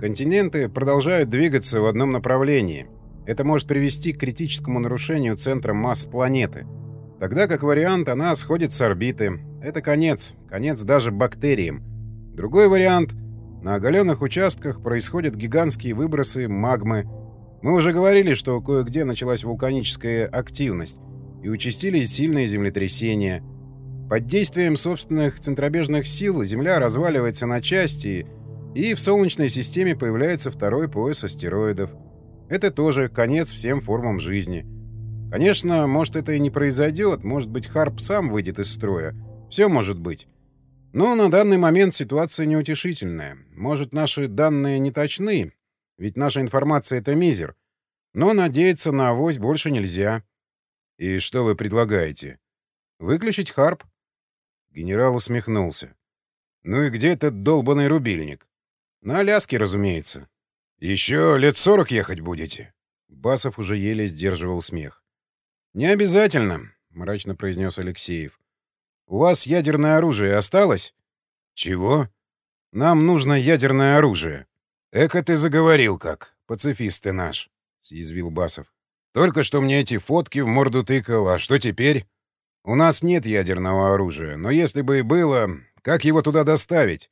[SPEAKER 1] Континенты продолжают двигаться в одном направлении. Это может привести к критическому нарушению центра масс планеты. Тогда, как вариант, она сходит с орбиты. Это конец. Конец даже бактериям. Другой вариант — на оголенных участках происходят гигантские выбросы магмы. Мы уже говорили, что кое-где началась вулканическая активность и участились сильные землетрясения. Под действием собственных центробежных сил Земля разваливается на части, и в Солнечной системе появляется второй пояс астероидов. Это тоже конец всем формам жизни. Конечно, может это и не произойдет, может быть Харп сам выйдет из строя. Все может быть. Но на данный момент ситуация неутешительная. Может, наши данные не точны, ведь наша информация — это мизер. Но надеяться на авось больше нельзя. И что вы предлагаете? Выключить Харп? Генерал усмехнулся. Ну и где этот долбанный рубильник? На Аляске, разумеется. Еще лет сорок ехать будете? Басов уже еле сдерживал смех. «Не обязательно», — мрачно произнес Алексеев. «У вас ядерное оружие осталось?» «Чего?» «Нам нужно ядерное оружие». «Эко ты заговорил как, пацифист ты наш», — съязвил Басов. «Только что мне эти фотки в морду тыкал, а что теперь?» «У нас нет ядерного оружия, но если бы и было, как его туда доставить?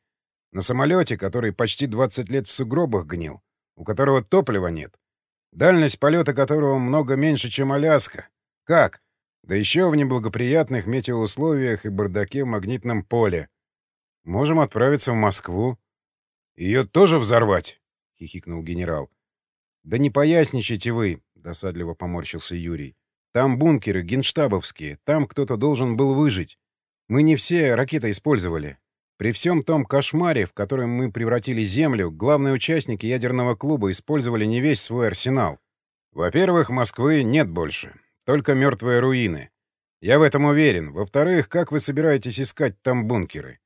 [SPEAKER 1] На самолете, который почти 20 лет в сугробах гнил, у которого топлива нет, дальность полета которого много меньше, чем Аляска. Как? Да еще в неблагоприятных метеоусловиях и бардаке в магнитном поле. Можем отправиться в Москву. Ее тоже взорвать? — хихикнул генерал. «Да не поясничайте вы», — досадливо поморщился Юрий. «Там бункеры генштабовские, там кто-то должен был выжить. Мы не все ракеты использовали. При всем том кошмаре, в который мы превратили Землю, главные участники ядерного клуба использовали не весь свой арсенал. Во-первых, Москвы нет больше. Только мертвые руины. Я в этом уверен. Во-вторых, как вы собираетесь искать там бункеры?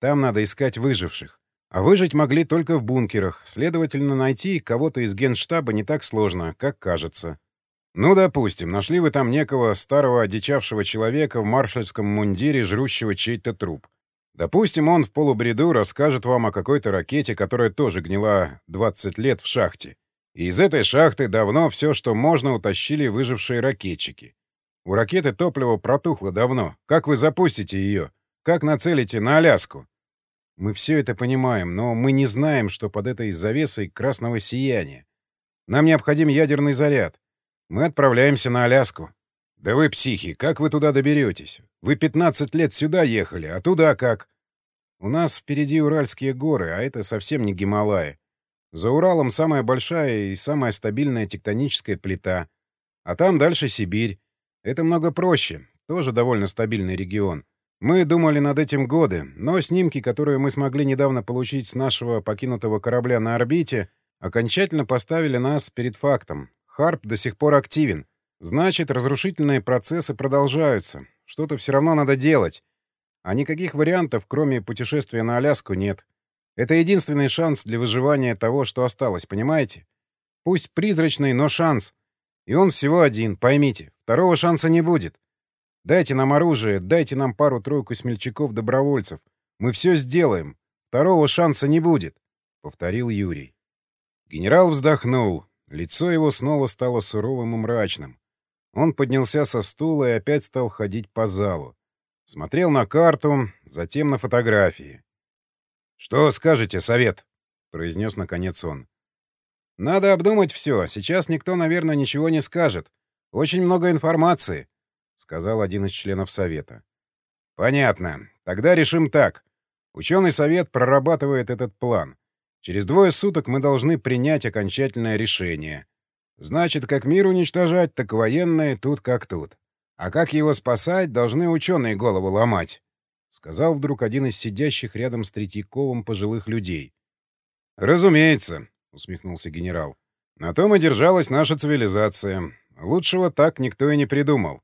[SPEAKER 1] Там надо искать выживших. А выжить могли только в бункерах. Следовательно, найти кого-то из генштаба не так сложно, как кажется. Ну, допустим, нашли вы там некого старого одичавшего человека в маршальском мундире, жрущего чей-то труп. Допустим, он в полубреду расскажет вам о какой-то ракете, которая тоже гнила 20 лет в шахте. И из этой шахты давно все, что можно, утащили выжившие ракетчики. У ракеты топливо протухло давно. Как вы запустите ее? Как нацелите на Аляску? Мы все это понимаем, но мы не знаем, что под этой завесой красного сияния. Нам необходим ядерный заряд. Мы отправляемся на Аляску. Да вы психи, как вы туда доберетесь? Вы 15 лет сюда ехали, а туда как? У нас впереди Уральские горы, а это совсем не Гималаи. За Уралом самая большая и самая стабильная тектоническая плита. А там дальше Сибирь. Это много проще. Тоже довольно стабильный регион. Мы думали над этим годы, но снимки, которые мы смогли недавно получить с нашего покинутого корабля на орбите, окончательно поставили нас перед фактом. Харп до сих пор активен. Значит, разрушительные процессы продолжаются. Что-то все равно надо делать. А никаких вариантов, кроме путешествия на Аляску, нет. Это единственный шанс для выживания того, что осталось, понимаете? Пусть призрачный, но шанс. И он всего один, поймите. Второго шанса не будет. Дайте нам оружие, дайте нам пару-тройку смельчаков-добровольцев. Мы все сделаем. Второго шанса не будет», — повторил Юрий. Генерал вздохнул. Лицо его снова стало суровым и мрачным. Он поднялся со стула и опять стал ходить по залу. Смотрел на карту, затем на фотографии. «Что скажете, совет?» — произнес наконец он. «Надо обдумать все. Сейчас никто, наверное, ничего не скажет. Очень много информации», — сказал один из членов совета. «Понятно. Тогда решим так. Ученый совет прорабатывает этот план. Через двое суток мы должны принять окончательное решение. Значит, как мир уничтожать, так военные тут как тут. А как его спасать, должны ученые голову ломать», — сказал вдруг один из сидящих рядом с Третьяковым пожилых людей. «Разумеется», — усмехнулся генерал. «На том и держалась наша цивилизация. Лучшего так никто и не придумал.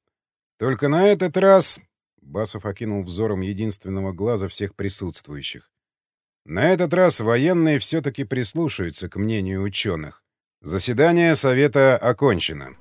[SPEAKER 1] Только на этот раз...» — Басов окинул взором единственного глаза всех присутствующих. «На этот раз военные все-таки прислушаются к мнению ученых. Заседание Совета окончено».